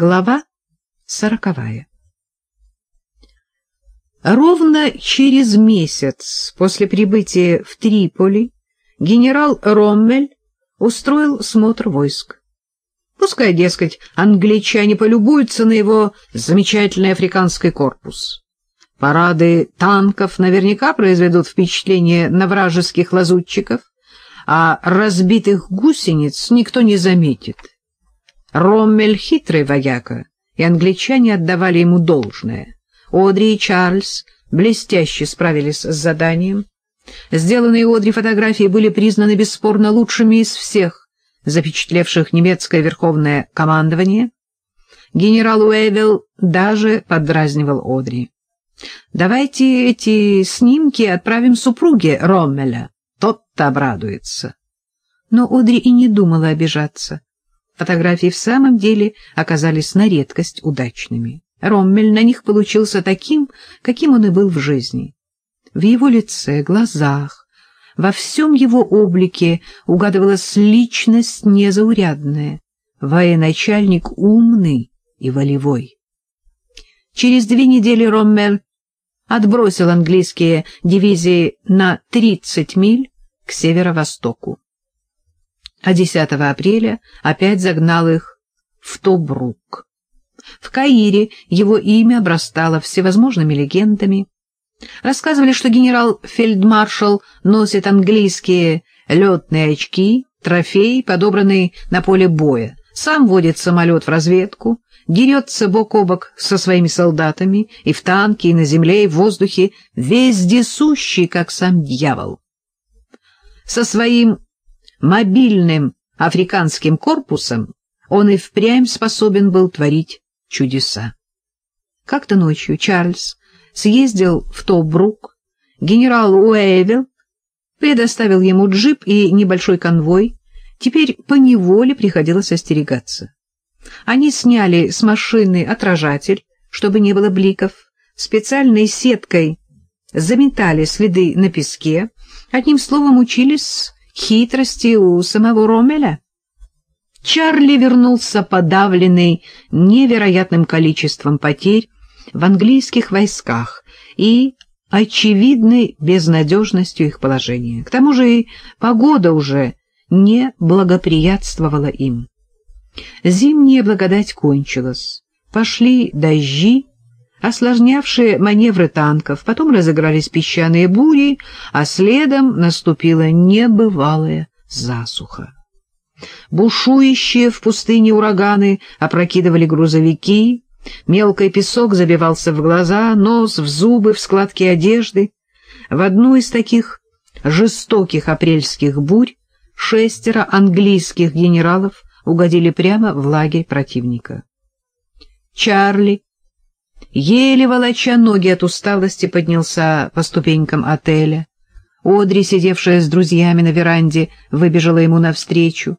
Глава сороковая Ровно через месяц после прибытия в Триполи генерал Роммель устроил смотр войск. Пускай, дескать, англичане полюбуются на его замечательный африканский корпус. Парады танков наверняка произведут впечатление на вражеских лазутчиков, а разбитых гусениц никто не заметит. Роммель хитрый вояка, и англичане отдавали ему должное. Одри и Чарльз блестяще справились с заданием. Сделанные Одри фотографии были признаны бесспорно лучшими из всех, запечатлевших немецкое верховное командование. Генерал Уэйвилл даже подразнивал Одри. «Давайте эти снимки отправим супруге Роммеля, тот-то обрадуется». Но Одри и не думала обижаться. Фотографии в самом деле оказались на редкость удачными. Роммель на них получился таким, каким он и был в жизни. В его лице, глазах, во всем его облике угадывалась личность незаурядная, военачальник умный и волевой. Через две недели Роммель отбросил английские дивизии на 30 миль к северо-востоку а 10 апреля опять загнал их в Тобрук. В Каире его имя обрастало всевозможными легендами. Рассказывали, что генерал-фельдмаршал носит английские летные очки, трофей, подобранный на поле боя, сам водит самолет в разведку, дерется бок о бок со своими солдатами и в танке, и на земле, и в воздухе, вездесущий, как сам дьявол. Со своим мобильным африканским корпусом он и впрямь способен был творить чудеса. Как-то ночью Чарльз съездил в Тобрук, генерал Уэйвилл предоставил ему джип и небольшой конвой, теперь поневоле приходилось остерегаться. Они сняли с машины отражатель, чтобы не было бликов, специальной сеткой заметали следы на песке, одним словом учились хитрости у самого Ромеля. Чарли вернулся подавленный невероятным количеством потерь в английских войсках и очевидной безнадежностью их положения. К тому же и погода уже не благоприятствовала им. Зимняя благодать кончилась, пошли дожди, осложнявшие маневры танков, потом разыгрались песчаные бури, а следом наступила небывалая засуха. Бушующие в пустыне ураганы опрокидывали грузовики, мелкий песок забивался в глаза, нос, в зубы, в складки одежды. В одну из таких жестоких апрельских бурь шестеро английских генералов угодили прямо в лагерь противника. Чарли, еле волоча ноги от усталости, поднялся по ступенькам отеля. Одри, сидевшая с друзьями на веранде, выбежала ему навстречу.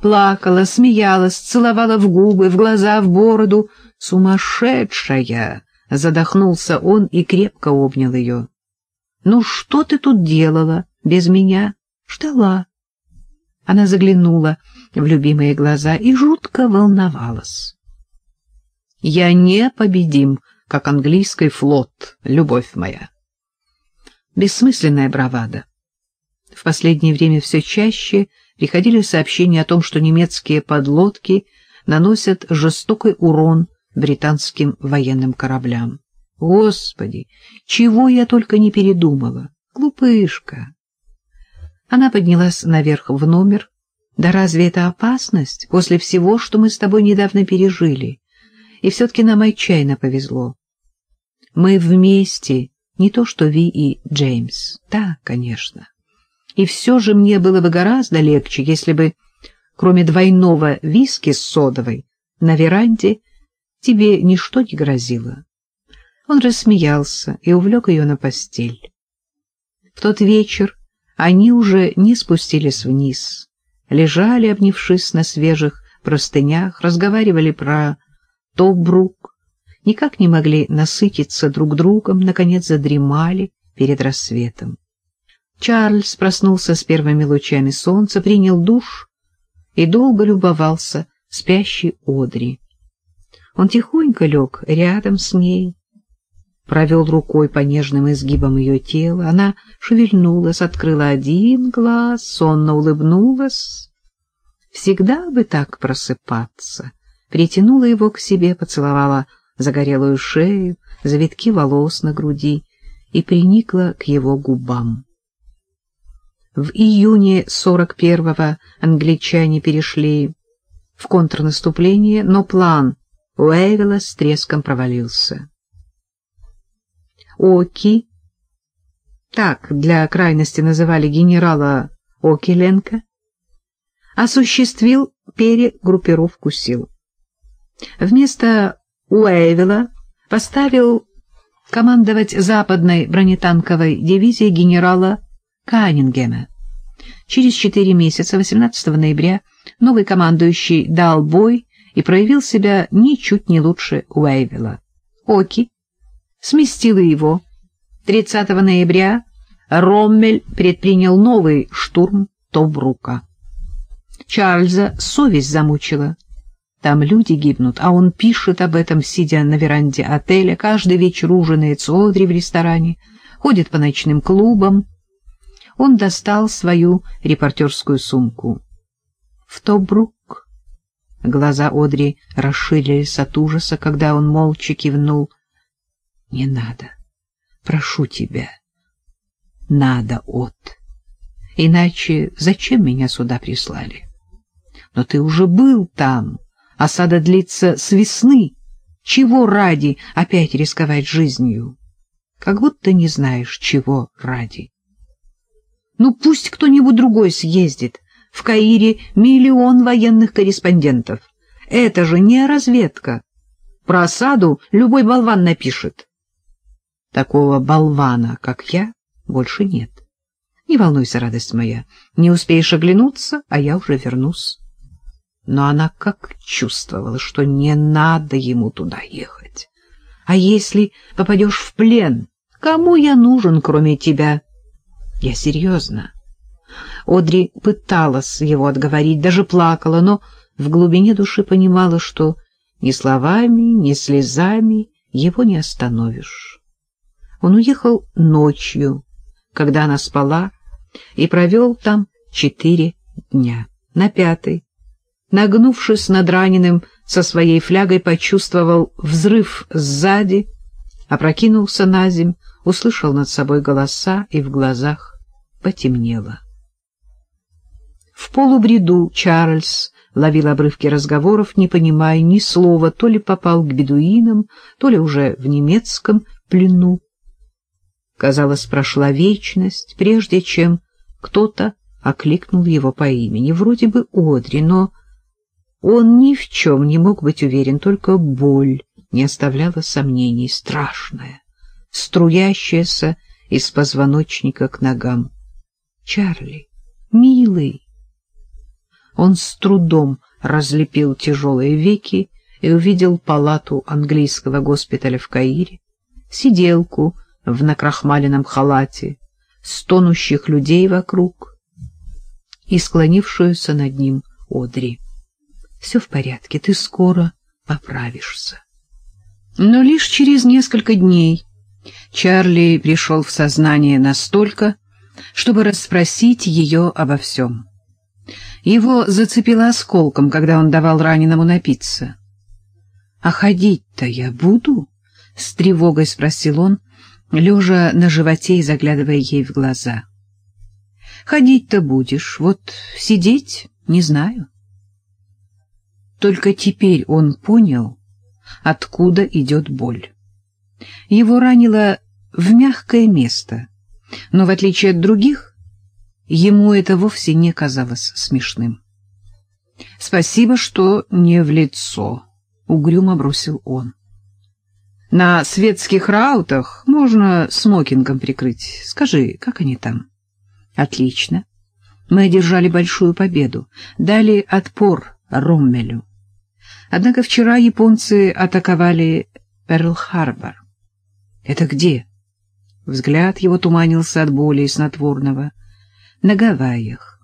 Плакала, смеялась, целовала в губы, в глаза, в бороду. «Сумасшедшая!» — задохнулся он и крепко обнял ее. «Ну что ты тут делала без меня?» «Ждала». Она заглянула в любимые глаза и жутко волновалась. Я непобедим, как английский флот, любовь моя. Бессмысленная бравада. В последнее время все чаще приходили сообщения о том, что немецкие подлодки наносят жестокий урон британским военным кораблям. Господи, чего я только не передумала. Глупышка. Она поднялась наверх в номер. Да разве это опасность после всего, что мы с тобой недавно пережили? И все-таки нам отчаянно повезло. Мы вместе, не то что Ви и Джеймс. Да, конечно. И все же мне было бы гораздо легче, если бы, кроме двойного виски с содовой, на веранде тебе ничто не грозило. Он рассмеялся и увлек ее на постель. В тот вечер они уже не спустились вниз, лежали, обнявшись на свежих простынях, разговаривали про Тобрук, никак не могли насытиться друг другом, наконец задремали перед рассветом. Чарльз проснулся с первыми лучами солнца, принял душ и долго любовался спящей Одри. Он тихонько лег рядом с ней, провел рукой по нежным изгибам ее тела. Она шевельнулась, открыла один глаз, сонно улыбнулась. Всегда бы так просыпаться. Притянула его к себе, поцеловала загорелую шею, завитки волос на груди и приникла к его губам. В июне 41-го англичане перешли в контрнаступление, но план Уэйвела с треском провалился. Оки, так для крайности называли генерала Окиленко, осуществил перегруппировку сил. Вместо Уэйвела поставил командовать западной бронетанковой дивизией генерала Каннингема. Через четыре месяца, 18 ноября, новый командующий дал бой и проявил себя ничуть не лучше Уэйвела. Оки сместила его. 30 ноября Роммель предпринял новый штурм Тобрука. Чарльза совесть замучила. Там люди гибнут, а он пишет об этом, сидя на веранде отеля, каждый вечер ужинает с Одри в ресторане, ходит по ночным клубам. Он достал свою репортерскую сумку. В Тобрук глаза Одри расширились от ужаса, когда он молча кивнул. — Не надо, прошу тебя. — Надо, от. Иначе зачем меня сюда прислали? Но ты уже был там. Осада длится с весны. Чего ради опять рисковать жизнью? Как будто не знаешь, чего ради. Ну, пусть кто-нибудь другой съездит. В Каире миллион военных корреспондентов. Это же не разведка. Про осаду любой болван напишет. Такого болвана, как я, больше нет. Не волнуйся, радость моя, не успеешь оглянуться, а я уже вернусь но она как чувствовала, что не надо ему туда ехать. А если попадешь в плен, кому я нужен, кроме тебя? Я серьезно. Одри пыталась его отговорить, даже плакала, но в глубине души понимала, что ни словами, ни слезами его не остановишь. Он уехал ночью, когда она спала, и провел там четыре дня. На пятый нагнувшись над раненым со своей флягой, почувствовал взрыв сзади, опрокинулся на земь, услышал над собой голоса и в глазах потемнело. В полубреду Чарльз ловил обрывки разговоров, не понимая ни слова, то ли попал к бедуинам, то ли уже в немецком плену. Казалось, прошла вечность, прежде чем кто-то окликнул его по имени, вроде бы Одри, но он ни в чем не мог быть уверен, только боль не оставляла сомнений, страшная, струящаяся из позвоночника к ногам. «Чарли, милый!» Он с трудом разлепил тяжелые веки и увидел палату английского госпиталя в Каире, сиделку в накрахмаленном халате, стонущих людей вокруг и склонившуюся над ним Одри все в порядке, ты скоро поправишься. Но лишь через несколько дней Чарли пришел в сознание настолько, чтобы расспросить ее обо всем. Его зацепило осколком, когда он давал раненому напиться. — А ходить-то я буду? — с тревогой спросил он, лежа на животе и заглядывая ей в глаза. — Ходить-то будешь, вот сидеть не знаю. — только теперь он понял, откуда идет боль. Его ранило в мягкое место, но, в отличие от других, ему это вовсе не казалось смешным. — Спасибо, что не в лицо, — угрюмо бросил он. — На светских раутах можно смокингом прикрыть. Скажи, как они там? — Отлично. Мы одержали большую победу, дали отпор Роммелю. Однако вчера японцы атаковали Перл-Харбор. Это где? Взгляд его туманился от боли и снотворного. На Гавайях.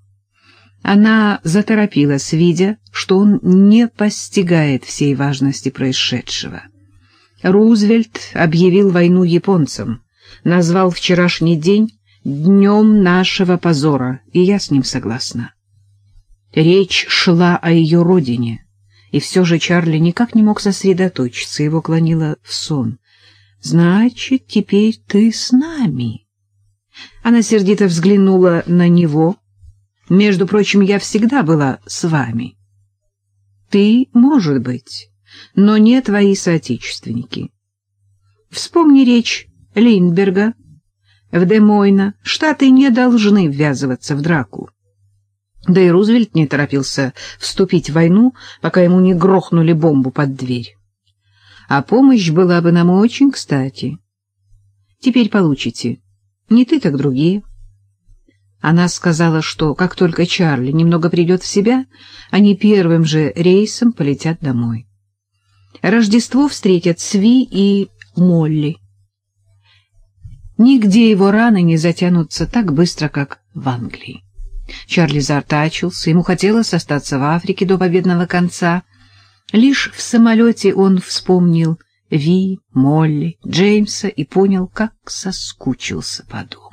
Она заторопилась, видя, что он не постигает всей важности происшедшего. Рузвельт объявил войну японцам, назвал вчерашний день днем нашего позора, и я с ним согласна. Речь шла о ее родине, и все же Чарли никак не мог сосредоточиться, его клонило в сон. «Значит, теперь ты с нами?» Она сердито взглянула на него. «Между прочим, я всегда была с вами». «Ты, может быть, но не твои соотечественники. Вспомни речь Линдберга в Демойна. Штаты не должны ввязываться в драку. Да и Рузвельт не торопился вступить в войну, пока ему не грохнули бомбу под дверь. А помощь была бы нам очень кстати. Теперь получите. Не ты, так другие. Она сказала, что как только Чарли немного придет в себя, они первым же рейсом полетят домой. Рождество встретят Сви и Молли. Нигде его раны не затянутся так быстро, как в Англии. Чарли заортачился, ему хотелось остаться в Африке до победного конца. Лишь в самолете он вспомнил Ви, Молли, Джеймса и понял, как соскучился по дому.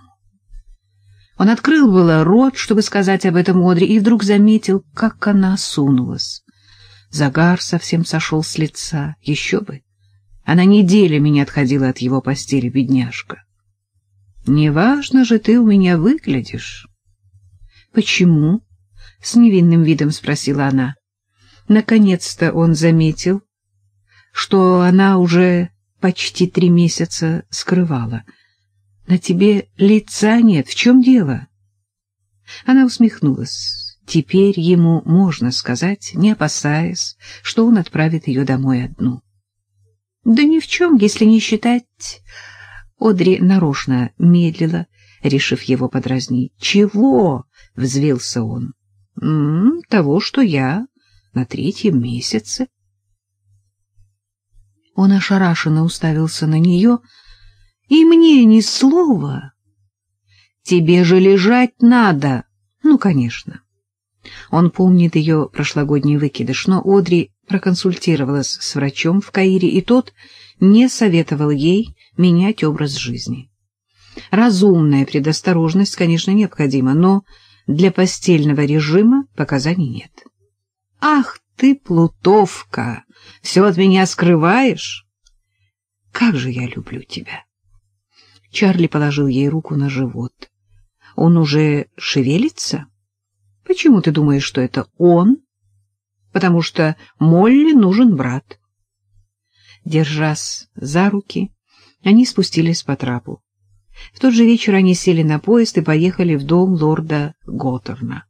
Он открыл было рот, чтобы сказать об этом Одри, и вдруг заметил, как она сунулась. Загар совсем сошел с лица, еще бы. Она неделями не отходила от его постели, бедняжка. «Неважно же ты у меня выглядишь». «Почему?» — с невинным видом спросила она. Наконец-то он заметил, что она уже почти три месяца скрывала. «На тебе лица нет. В чем дело?» Она усмехнулась. Теперь ему можно сказать, не опасаясь, что он отправит ее домой одну. «Да ни в чем, если не считать...» Одри нарочно медлила, решив его подразнить. «Чего?» — взвился он. «М -м, «Того, что я на третьем месяце». Он ошарашенно уставился на нее, и мне ни слова. «Тебе же лежать надо!» «Ну, конечно». Он помнит ее прошлогодний выкидыш, но Одри проконсультировалась с врачом в Каире, и тот не советовал ей менять образ жизни. Разумная предосторожность, конечно, необходима, но для постельного режима показаний нет. «Ах ты, плутовка! Все от меня скрываешь? Как же я люблю тебя!» Чарли положил ей руку на живот. «Он уже шевелится? Почему ты думаешь, что это он?» «Потому что Молли нужен брат». Держась за руки, они спустились по трапу. В тот же вечер они сели на поезд и поехали в дом лорда Готтерна.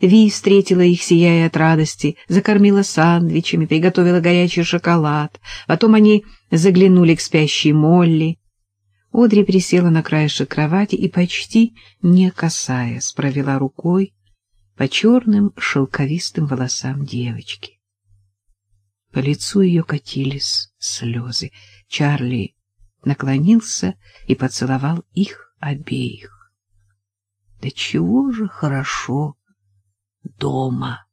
Ви встретила их, сияя от радости, закормила сандвичами, приготовила горячий шоколад. Потом они заглянули к спящей Молли. Одри присела на краешек кровати и, почти не касаясь, провела рукой по черным шелковистым волосам девочки. По лицу ее катились слезы. Чарли наклонился и поцеловал их обеих. Да чего же хорошо дома!